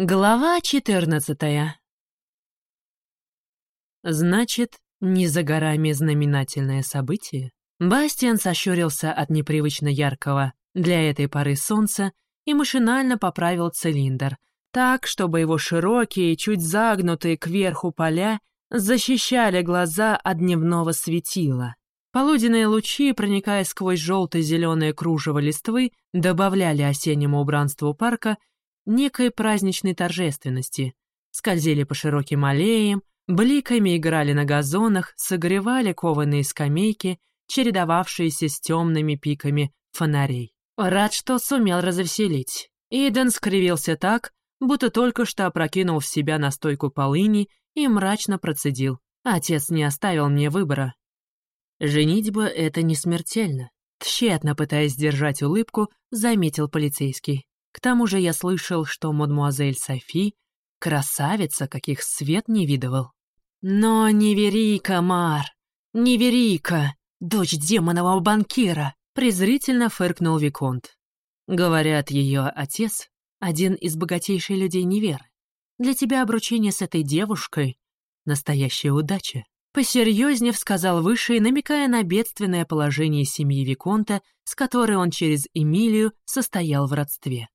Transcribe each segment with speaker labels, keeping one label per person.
Speaker 1: Глава четырнадцатая. Значит, не за горами знаменательное событие? Бастиан сощурился от непривычно яркого для этой поры солнца и машинально поправил цилиндр, так, чтобы его широкие, чуть загнутые кверху поля защищали глаза от дневного светила. Полуденные лучи, проникая сквозь желто-зеленое кружево листвы, добавляли осеннему убранству парка некой праздничной торжественности, скользили по широким аллеям, бликами играли на газонах, согревали кованые скамейки, чередовавшиеся с темными пиками фонарей. Рад, что сумел развеселить. Иден скривился так, будто только что опрокинул в себя настойку полыни и мрачно процедил. Отец не оставил мне выбора. «Женитьба — это не смертельно», — тщетно пытаясь сдержать улыбку, заметил полицейский. К тому же я слышал, что мадмуазель Софи — красавица, каких свет не видывал. «Но не Верика, Мар, не Верика, дочь демонового банкира», — презрительно фыркнул Виконт. Говорят, ее отец — один из богатейших людей Неверы. Для тебя обручение с этой девушкой — настоящая удача. Посерьезнее сказал Высший, намекая на бедственное положение семьи Виконта, с которой он через Эмилию состоял в родстве.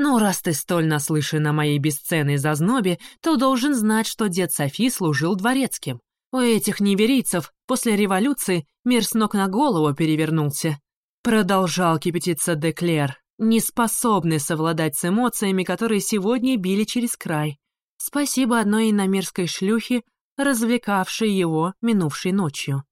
Speaker 1: «Ну, раз ты столь наслышан о моей бесценной зазнобе, то должен знать, что дед Софи служил дворецким. У этих неверийцев после революции мир с ног на голову перевернулся». Продолжал кипятиться Деклер, неспособный совладать с эмоциями, которые сегодня били через край. Спасибо одной иномерской шлюхе, развлекавшей его минувшей ночью.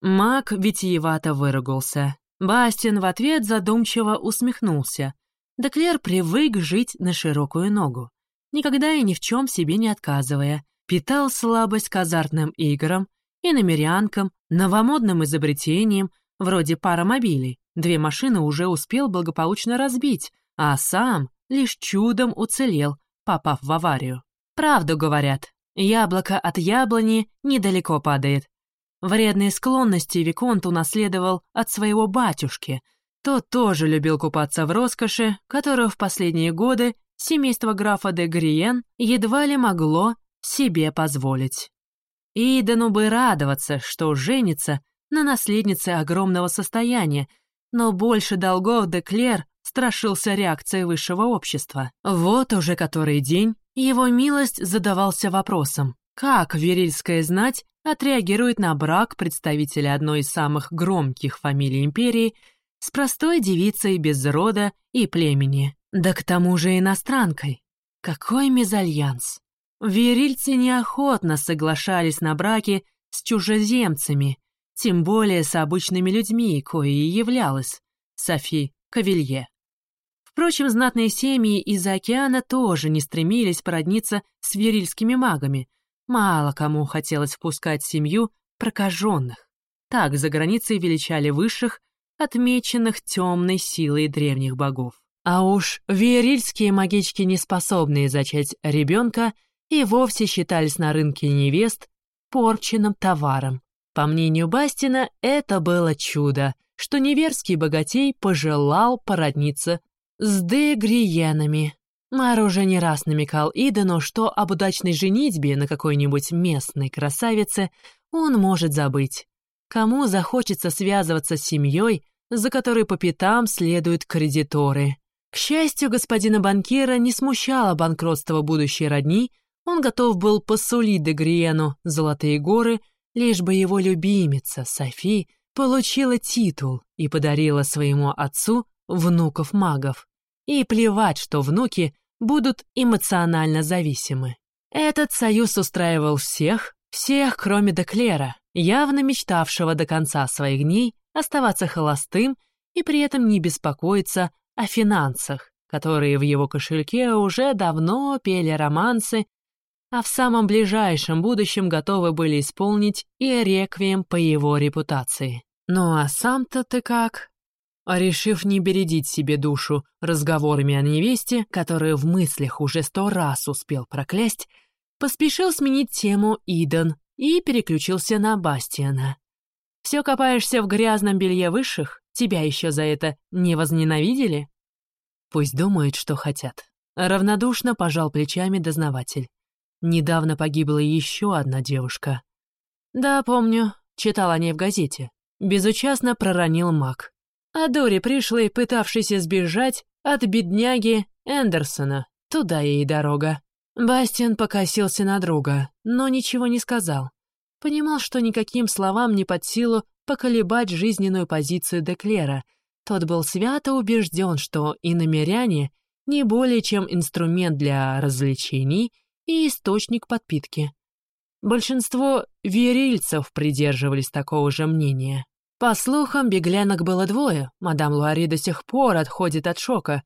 Speaker 1: Маг витиевато выругался. Бастин в ответ задумчиво усмехнулся. Деклер привык жить на широкую ногу, никогда и ни в чем себе не отказывая, питал слабость к азартным играм и намерянкам, новомодным изобретениям, вроде паромобилей. Две машины уже успел благополучно разбить, а сам лишь чудом уцелел, попав в аварию. Правду говорят, яблоко от яблони недалеко падает. Вредные склонности Виконт унаследовал от своего батюшки — тот тоже любил купаться в роскоши, которую в последние годы семейство графа де Гриен едва ли могло себе позволить. Идену бы радоваться, что женится на наследнице огромного состояния, но больше долгов де Клер страшился реакции высшего общества. Вот уже который день его милость задавался вопросом, как верильская знать отреагирует на брак представителя одной из самых громких фамилий империи – с простой девицей без рода и племени, да к тому же иностранкой. Какой мезальянс! Верильцы неохотно соглашались на браки с чужеземцами, тем более с обычными людьми, коей и являлась Софи Кавилье. Впрочем, знатные семьи из-за океана тоже не стремились породниться с верильскими магами. Мало кому хотелось впускать семью прокаженных. Так за границей величали высших отмеченных темной силой древних богов. А уж верильские магички, не способные зачать ребенка, и вовсе считались на рынке невест порченным товаром. По мнению Бастина, это было чудо, что неверский богатей пожелал породниться с дегриенами. Мар уже не раз намекал Идену, что об удачной женитьбе на какой-нибудь местной красавице он может забыть. Кому захочется связываться с семьей, за которой по пятам следуют кредиторы? К счастью, господина банкира не смущало банкротство будущей родни, он готов был посулить Дегриену золотые горы, лишь бы его любимица, Софи, получила титул и подарила своему отцу внуков-магов. И плевать, что внуки будут эмоционально зависимы. Этот союз устраивал всех, всех, кроме Деклера, явно мечтавшего до конца своих дней оставаться холостым и при этом не беспокоиться о финансах, которые в его кошельке уже давно пели романсы, а в самом ближайшем будущем готовы были исполнить и реквием по его репутации. Ну а сам-то ты как? Решив не бередить себе душу разговорами о невесте, которую в мыслях уже сто раз успел проклясть, поспешил сменить тему Иден и переключился на Бастиана. «Все копаешься в грязном белье высших? Тебя еще за это не возненавидели?» «Пусть думают, что хотят», — Равнодушно пожал плечами дознаватель. Недавно погибла еще одна девушка. Да, помню, читал о ней в газете. Безучастно проронил маг. А Дори пришлый, пытавшийся сбежать от бедняги Эндерсона. Туда ей дорога. Бастиан покосился на друга, но ничего не сказал. Понимал, что никаким словам не под силу поколебать жизненную позицию Деклера. Тот был свято убежден, что иномеряне не более чем инструмент для развлечений и источник подпитки. Большинство верильцев придерживались такого же мнения. По слухам, беглянок было двое, мадам Луари до сих пор отходит от шока.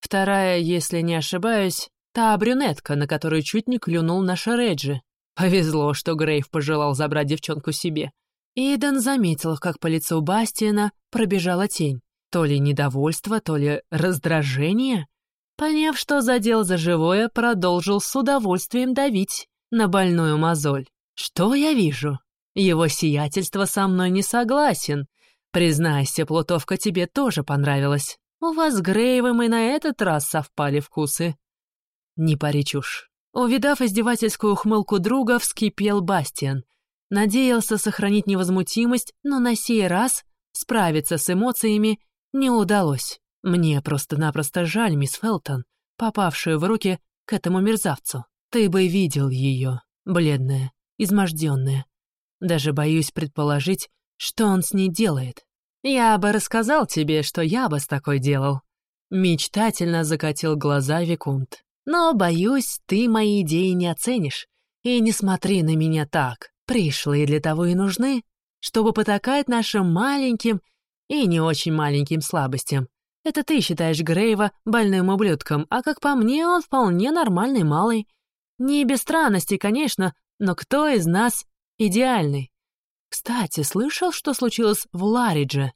Speaker 1: Вторая, если не ошибаюсь, Та брюнетка, на которую чуть не клюнул наш Реджи. Повезло, что Грейв пожелал забрать девчонку себе. Иден заметил, как по лицу Бастиана пробежала тень. То ли недовольство, то ли раздражение. Поняв, что задел за живое, продолжил с удовольствием давить на больную мозоль. «Что я вижу? Его сиятельство со мной не согласен. Признайся, плутовка тебе тоже понравилась. У вас с Грейвом и на этот раз совпали вкусы. Не пари чушь. Увидав издевательскую ухмылку друга, вскипел Бастиан. Надеялся сохранить невозмутимость, но на сей раз справиться с эмоциями не удалось. Мне просто-напросто жаль, мисс Фелтон, попавшую в руки к этому мерзавцу. Ты бы видел ее, бледная, изможденная. Даже боюсь предположить, что он с ней делает. Я бы рассказал тебе, что я бы с такой делал. Мечтательно закатил глаза Викунт. Но, боюсь, ты мои идеи не оценишь. И не смотри на меня так. Пришлые для того и нужны, чтобы потакать нашим маленьким и не очень маленьким слабостям. Это ты считаешь Грейва больным ублюдком, а как по мне, он вполне нормальный малый. Не без странностей, конечно, но кто из нас идеальный? Кстати, слышал, что случилось в Ларидже?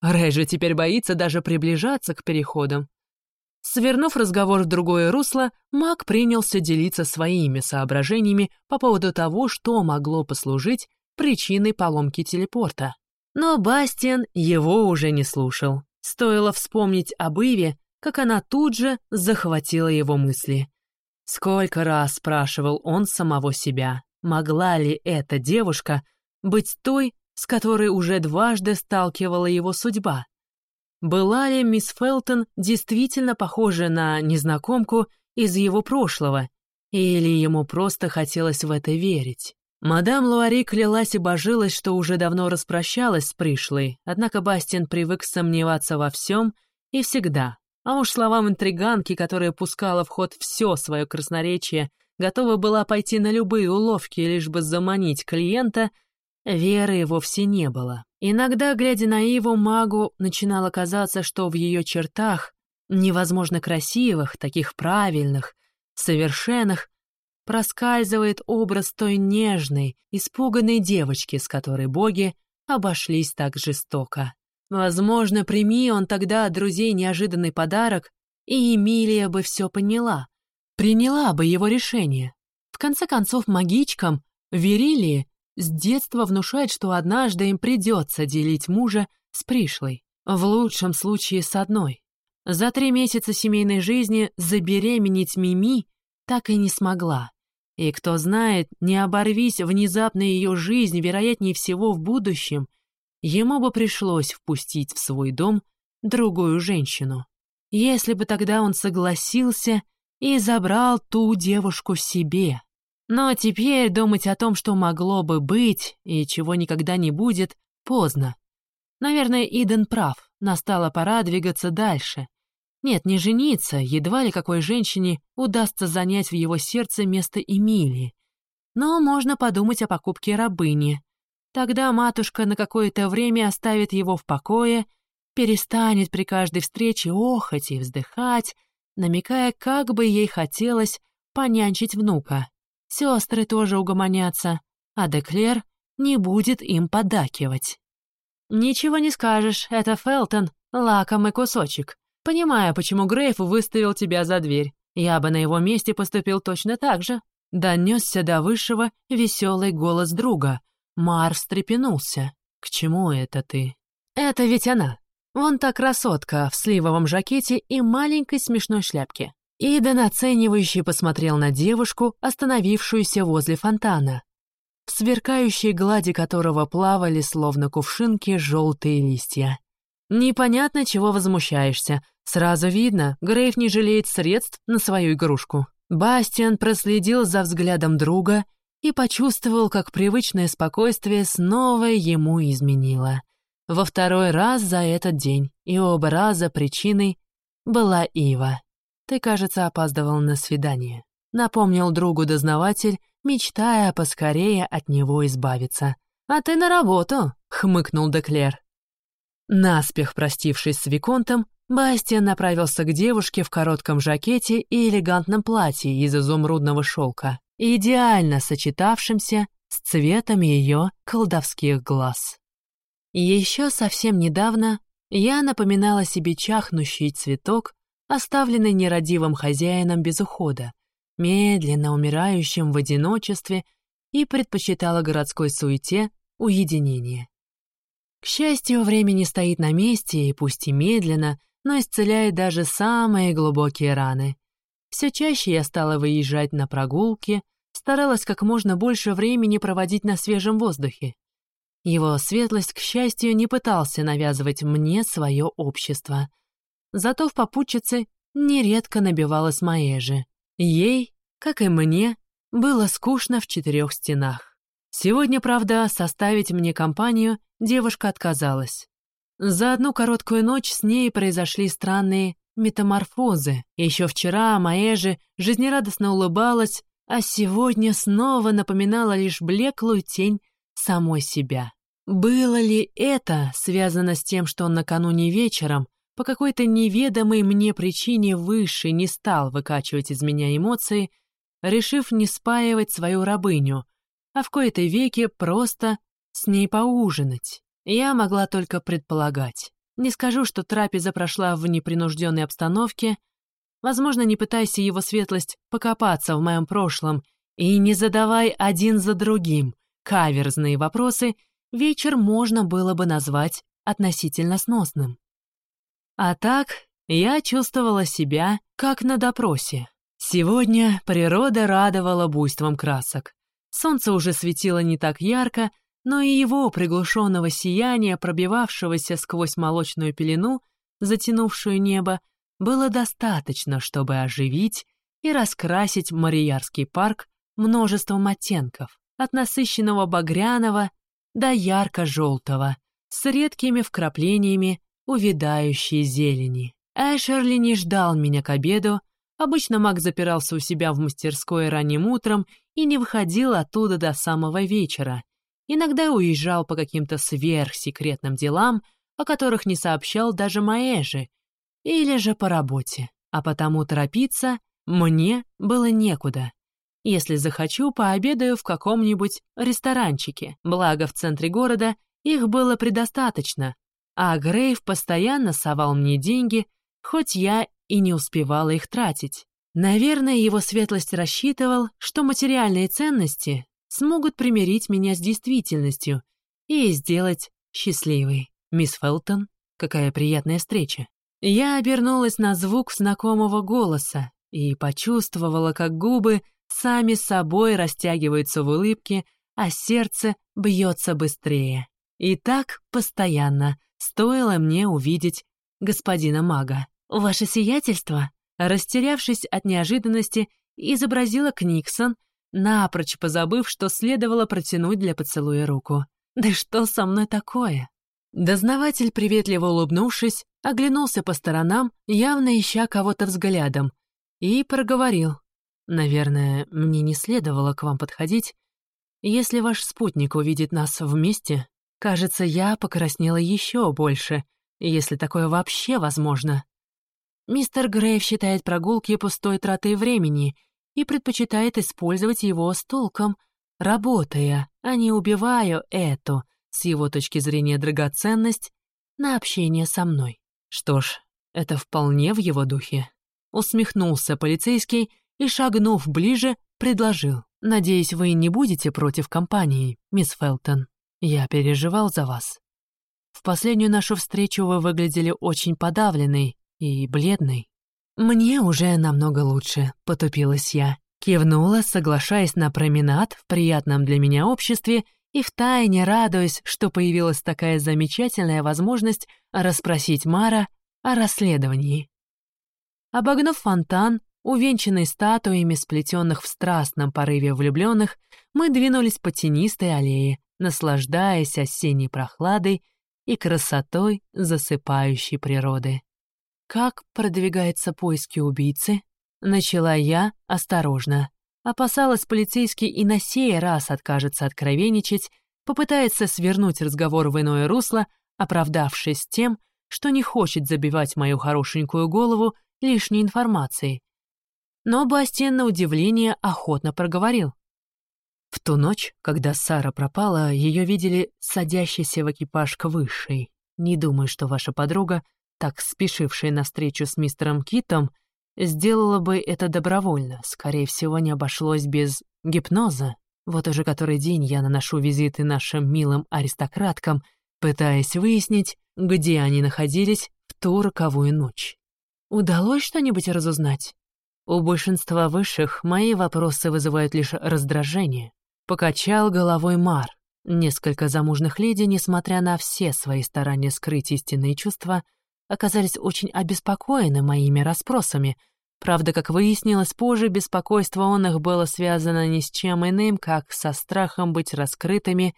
Speaker 1: Рэджи теперь боится даже приближаться к переходам. Свернув разговор в другое русло, Мак принялся делиться своими соображениями по поводу того, что могло послужить причиной поломки телепорта. Но Бастиан его уже не слушал. Стоило вспомнить об Иве, как она тут же захватила его мысли. Сколько раз спрашивал он самого себя, могла ли эта девушка быть той, с которой уже дважды сталкивала его судьба? Была ли мисс Фелтон действительно похожа на незнакомку из его прошлого, или ему просто хотелось в это верить? Мадам Луари клялась и божилась, что уже давно распрощалась с пришлой, однако Бастин привык сомневаться во всем и всегда. А уж словам интриганки, которая пускала в ход все свое красноречие, готова была пойти на любые уловки, лишь бы заманить клиента, веры вовсе не было. Иногда, глядя на Иву, магу начинало казаться, что в ее чертах, невозможно красивых, таких правильных, совершенных, проскальзывает образ той нежной, испуганной девочки, с которой боги обошлись так жестоко. Возможно, прими он тогда от друзей неожиданный подарок, и Эмилия бы все поняла, приняла бы его решение. В конце концов, магичкам, Верилии, с детства внушает, что однажды им придется делить мужа с пришлой, в лучшем случае с одной. За три месяца семейной жизни забеременеть Мими так и не смогла. И кто знает, не оборвись внезапно ее жизнь, вероятнее всего в будущем, ему бы пришлось впустить в свой дом другую женщину. Если бы тогда он согласился и забрал ту девушку себе. Но теперь думать о том, что могло бы быть и чего никогда не будет, поздно. Наверное, Иден прав, настала пора двигаться дальше. Нет, не жениться, едва ли какой женщине удастся занять в его сердце место Эмилии. Но можно подумать о покупке рабыни. Тогда матушка на какое-то время оставит его в покое, перестанет при каждой встрече охать и вздыхать, намекая, как бы ей хотелось понянчить внука. Сестры тоже угомонятся, а Деклер не будет им подакивать. Ничего не скажешь, это Фелтон, лакомый кусочек. Понимаю, почему Грейф выставил тебя за дверь. Я бы на его месте поступил точно так же. Донесся до высшего веселый голос друга. Мар встрепенулся. К чему это ты? Это ведь она. Вон та красотка в сливовом жакете и маленькой смешной шляпке. Иден оценивающе посмотрел на девушку, остановившуюся возле фонтана, в сверкающей глади которого плавали, словно кувшинки, желтые листья. «Непонятно, чего возмущаешься. Сразу видно, Грейв не жалеет средств на свою игрушку». Бастиан проследил за взглядом друга и почувствовал, как привычное спокойствие снова ему изменило. Во второй раз за этот день, и оба раза причиной была Ива. «Ты, кажется, опаздывал на свидание», — напомнил другу дознаватель, мечтая поскорее от него избавиться. «А ты на работу», — хмыкнул Деклер. Наспех простившись с Виконтом, Бастиан направился к девушке в коротком жакете и элегантном платье из изумрудного шелка, идеально сочетавшимся с цветом ее колдовских глаз. Еще совсем недавно я напоминала себе чахнущий цветок, оставленный нерадивым хозяином без ухода, медленно умирающим в одиночестве и предпочитала городской суете уединение. К счастью, время не стоит на месте, и пусть и медленно, но исцеляет даже самые глубокие раны. Все чаще я стала выезжать на прогулки, старалась как можно больше времени проводить на свежем воздухе. Его светлость, к счастью, не пытался навязывать мне свое общество. Зато в попутчице нередко набивалась Маэжи. Ей, как и мне, было скучно в четырех стенах. Сегодня, правда, составить мне компанию девушка отказалась. За одну короткую ночь с ней произошли странные метаморфозы. Еще вчера Маэжи жизнерадостно улыбалась, а сегодня снова напоминала лишь блеклую тень самой себя. Было ли это связано с тем, что накануне вечером по какой-то неведомой мне причине выше не стал выкачивать из меня эмоции, решив не спаивать свою рабыню, а в кои-то веке просто с ней поужинать? Я могла только предполагать. Не скажу, что трапеза прошла в непринужденной обстановке, возможно, не пытайся его светлость покопаться в моем прошлом и не задавай один за другим каверзные вопросы — вечер можно было бы назвать относительно сносным. А так я чувствовала себя как на допросе. Сегодня природа радовала буйством красок. Солнце уже светило не так ярко, но и его приглушенного сияния, пробивавшегося сквозь молочную пелену, затянувшую небо, было достаточно, чтобы оживить и раскрасить Мариярский парк множеством оттенков, от насыщенного багряного до ярко-желтого, с редкими вкраплениями увядающей зелени. Эшерли не ждал меня к обеду, обычно Мак запирался у себя в мастерской ранним утром и не выходил оттуда до самого вечера. Иногда уезжал по каким-то сверхсекретным делам, о которых не сообщал даже Маэжи, или же по работе, а потому торопиться мне было некуда. Если захочу, пообедаю в каком-нибудь ресторанчике, благо в центре города их было предостаточно, а Грейв постоянно совал мне деньги, хоть я и не успевала их тратить. Наверное, его светлость рассчитывал, что материальные ценности смогут примирить меня с действительностью и сделать счастливой. Мисс Фелтон, какая приятная встреча. Я обернулась на звук знакомого голоса и почувствовала, как губы сами собой растягиваются в улыбке, а сердце бьется быстрее. И так постоянно, стоило мне увидеть господина мага. «Ваше сиятельство?» Растерявшись от неожиданности, изобразила Книксон, напрочь позабыв, что следовало протянуть для поцелуя руку. «Да что со мной такое?» Дознаватель, приветливо улыбнувшись, оглянулся по сторонам, явно ища кого-то взглядом, и проговорил. «Наверное, мне не следовало к вам подходить. Если ваш спутник увидит нас вместе, кажется, я покраснела еще больше, если такое вообще возможно. Мистер Грейв считает прогулки пустой тратой времени и предпочитает использовать его с толком, работая, а не убивая эту, с его точки зрения драгоценность, на общение со мной. Что ж, это вполне в его духе. Усмехнулся полицейский и, шагнув ближе, предложил. «Надеюсь, вы не будете против компании, мисс Фелтон. Я переживал за вас. В последнюю нашу встречу вы выглядели очень подавленной и бледной. «Мне уже намного лучше», — потупилась я. Кивнула, соглашаясь на променад в приятном для меня обществе и втайне радуясь, что появилась такая замечательная возможность расспросить Мара о расследовании. Обогнув фонтан, увенчанный статуями, сплетенных в страстном порыве влюбленных, мы двинулись по тенистой аллее, наслаждаясь осенней прохладой и красотой засыпающей природы. «Как продвигаются поиски убийцы?» Начала я осторожно. Опасалась, полицейский и на сей раз откажется откровенничать, попытается свернуть разговор в иное русло, оправдавшись тем, что не хочет забивать мою хорошенькую голову лишней информацией. Но Бастиан, на удивление, охотно проговорил. В ту ночь, когда Сара пропала, ее видели садящейся в экипаж к высшей. Не думаю, что ваша подруга, так спешившая на встречу с мистером Китом, сделала бы это добровольно. Скорее всего, не обошлось без гипноза. Вот уже который день я наношу визиты нашим милым аристократкам, пытаясь выяснить, где они находились в ту роковую ночь. Удалось что-нибудь разузнать? У большинства высших мои вопросы вызывают лишь раздражение. Покачал головой Мар. Несколько замужных леди, несмотря на все свои старания скрыть истинные чувства, оказались очень обеспокоены моими расспросами. Правда, как выяснилось позже, беспокойство он их было связано ни с чем иным, как со страхом быть раскрытыми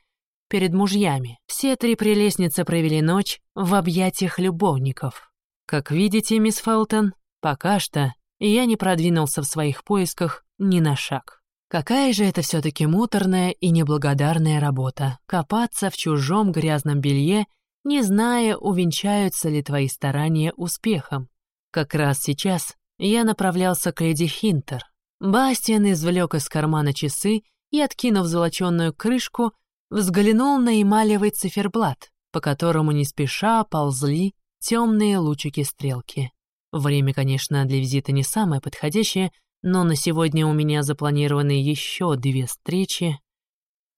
Speaker 1: перед мужьями. Все три прелестницы провели ночь в объятиях любовников. Как видите, мисс Фелтон, пока что я не продвинулся в своих поисках ни на шаг. Какая же это все-таки муторная и неблагодарная работа — копаться в чужом грязном белье не зная, увенчаются ли твои старания успехом. Как раз сейчас я направлялся к леди Хинтер. Бастиан извлек из кармана часы и, откинув золоченную крышку, взглянул на эмалевый циферблат, по которому не спеша ползли темные лучики стрелки. Время, конечно, для визита не самое подходящее, но на сегодня у меня запланированы еще две встречи.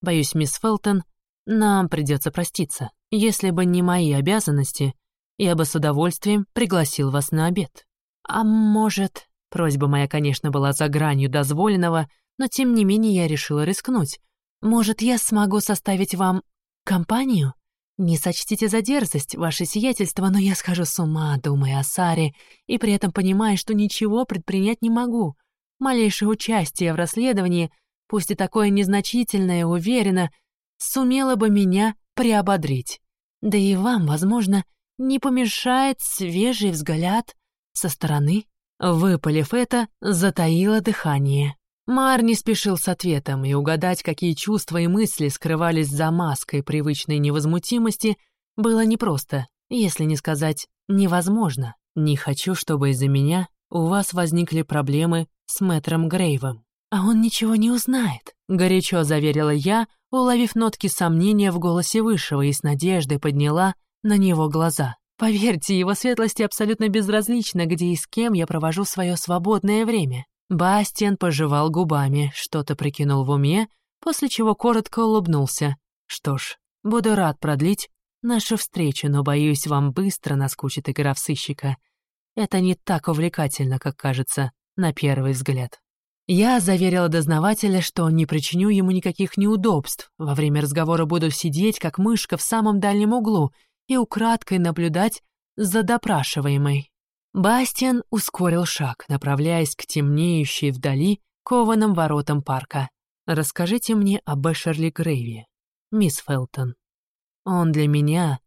Speaker 1: Боюсь, мисс Фелтон, нам придется проститься. Если бы не мои обязанности, я бы с удовольствием пригласил вас на обед. А может... Просьба моя, конечно, была за гранью дозволенного, но тем не менее я решила рискнуть. Может, я смогу составить вам компанию? Не сочтите за дерзость, ваше сиятельство, но я схожу с ума, думая о Саре, и при этом понимая, что ничего предпринять не могу. Малейшее участие в расследовании, пусть и такое незначительное, уверенно, сумело бы меня приободрить. Да и вам, возможно, не помешает свежий взгляд со стороны. Выпалив это, затаило дыхание. Мар не спешил с ответом, и угадать, какие чувства и мысли скрывались за маской привычной невозмутимости, было непросто, если не сказать невозможно. Не хочу, чтобы из-за меня у вас возникли проблемы с мэтром Грейвом. А он ничего не узнает, горячо заверила я, уловив нотки сомнения в голосе Высшего и с надеждой подняла на него глаза. Поверьте, его светлости абсолютно безразлично, где и с кем я провожу свое свободное время. Бастиан пожевал губами, что-то прикинул в уме, после чего коротко улыбнулся. Что ж, буду рад продлить нашу встречу, но, боюсь, вам быстро наскучит игра в сыщика. Это не так увлекательно, как кажется, на первый взгляд. Я заверила дознавателя, что не причиню ему никаких неудобств. Во время разговора буду сидеть, как мышка, в самом дальнем углу и украдкой наблюдать за допрашиваемой. Бастиан ускорил шаг, направляясь к темнеющей вдали кованым воротам парка. «Расскажите мне об Эшерли Грейви, мисс Фелтон. Он для меня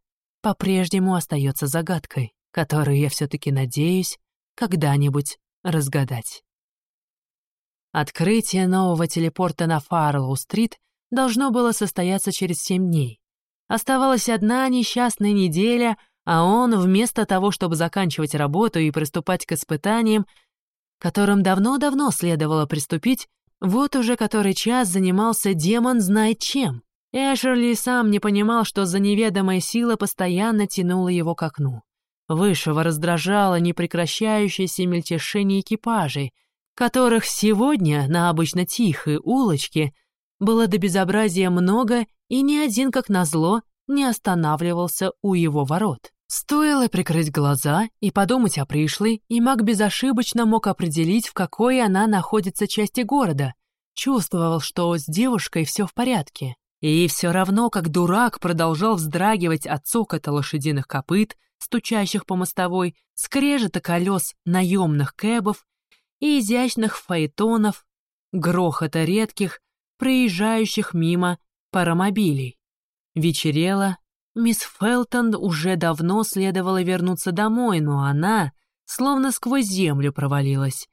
Speaker 1: по-прежнему остается загадкой, которую я все-таки надеюсь когда-нибудь разгадать». Открытие нового телепорта на Фарлоу-стрит должно было состояться через семь дней. Оставалась одна несчастная неделя, а он, вместо того, чтобы заканчивать работу и приступать к испытаниям, которым давно-давно следовало приступить, вот уже который час занимался демон знает чем. Эшерли сам не понимал, что за неведомая сила постоянно тянула его к окну. Высшего раздражало непрекращающееся мельтешение экипажей — которых сегодня на обычно тихой улочке было до безобразия много, и ни один, как назло, не останавливался у его ворот. Стоило прикрыть глаза и подумать о пришлой, и маг безошибочно мог определить, в какой она находится части города. Чувствовал, что с девушкой все в порядке. И все равно, как дурак, продолжал вздрагивать от цокота лошадиных копыт, стучащих по мостовой, скрежета колес наемных кэбов и изящных фаэтонов, грохота редких, проезжающих мимо паромобилей. Вечерело, мисс Фелтон уже давно следовало вернуться домой, но она словно сквозь землю провалилась.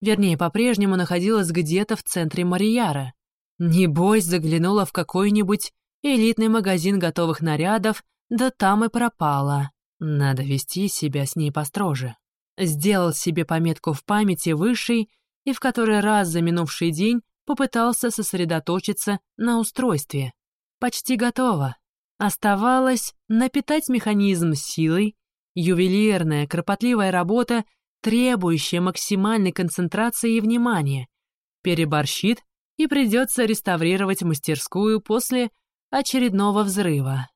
Speaker 1: Вернее, по-прежнему находилась где-то в центре Марияра. Небось, заглянула в какой-нибудь элитный магазин готовых нарядов, да там и пропала. Надо вести себя с ней построже. Сделал себе пометку в памяти высшей и в который раз за минувший день попытался сосредоточиться на устройстве. Почти готово. Оставалось напитать механизм силой, ювелирная, кропотливая работа, требующая максимальной концентрации и внимания. Переборщит, и придется реставрировать мастерскую после очередного взрыва.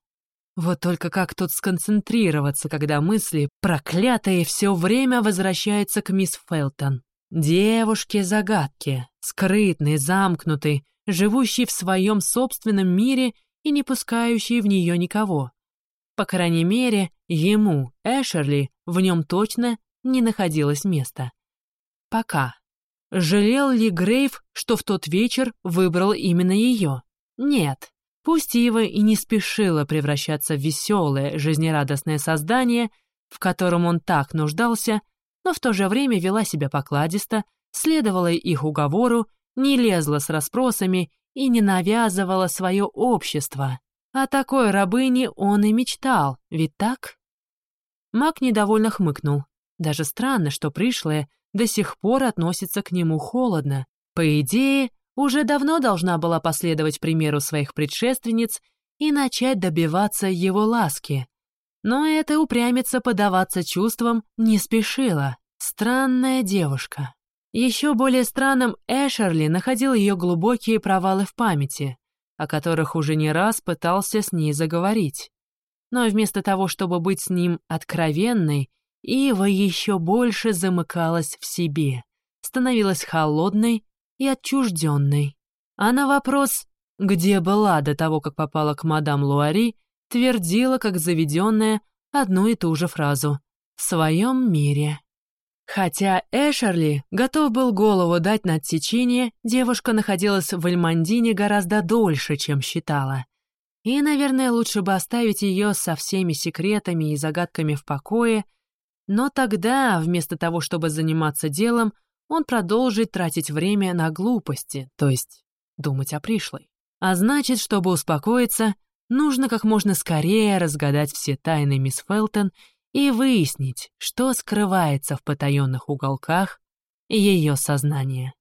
Speaker 1: Вот только как тут сконцентрироваться, когда мысли, проклятые, все время возвращаются к мисс Фелтон. Девушке-загадке, скрытной, замкнутой, живущей в своем собственном мире и не пускающей в нее никого. По крайней мере, ему, Эшерли, в нем точно не находилось места. Пока. Жалел ли Грейв, что в тот вечер выбрал именно ее? Нет. Пусть Ива и не спешила превращаться в веселое, жизнерадостное создание, в котором он так нуждался, но в то же время вела себя покладисто, следовала их уговору, не лезла с расспросами и не навязывала свое общество. О такой рабыне он и мечтал, ведь так? Мак недовольно хмыкнул. Даже странно, что пришлая до сих пор относится к нему холодно. По идее, уже давно должна была последовать примеру своих предшественниц и начать добиваться его ласки. Но эта упрямица подаваться чувствам не спешила. Странная девушка. Еще более странным Эшерли находил ее глубокие провалы в памяти, о которых уже не раз пытался с ней заговорить. Но вместо того, чтобы быть с ним откровенной, Ива еще больше замыкалась в себе, становилась холодной и отчужденной. А на вопрос, где была до того, как попала к мадам Луари, твердила, как заведенная, одну и ту же фразу «в своем мире». Хотя Эшерли готов был голову дать на отсечение, девушка находилась в Эльмандине гораздо дольше, чем считала. И, наверное, лучше бы оставить ее со всеми секретами и загадками в покое, но тогда, вместо того, чтобы заниматься делом, он продолжит тратить время на глупости, то есть думать о пришлой. А значит, чтобы успокоиться, Нужно как можно скорее разгадать все тайны мисс Фелтон и выяснить, что скрывается в потаенных уголках ее сознания.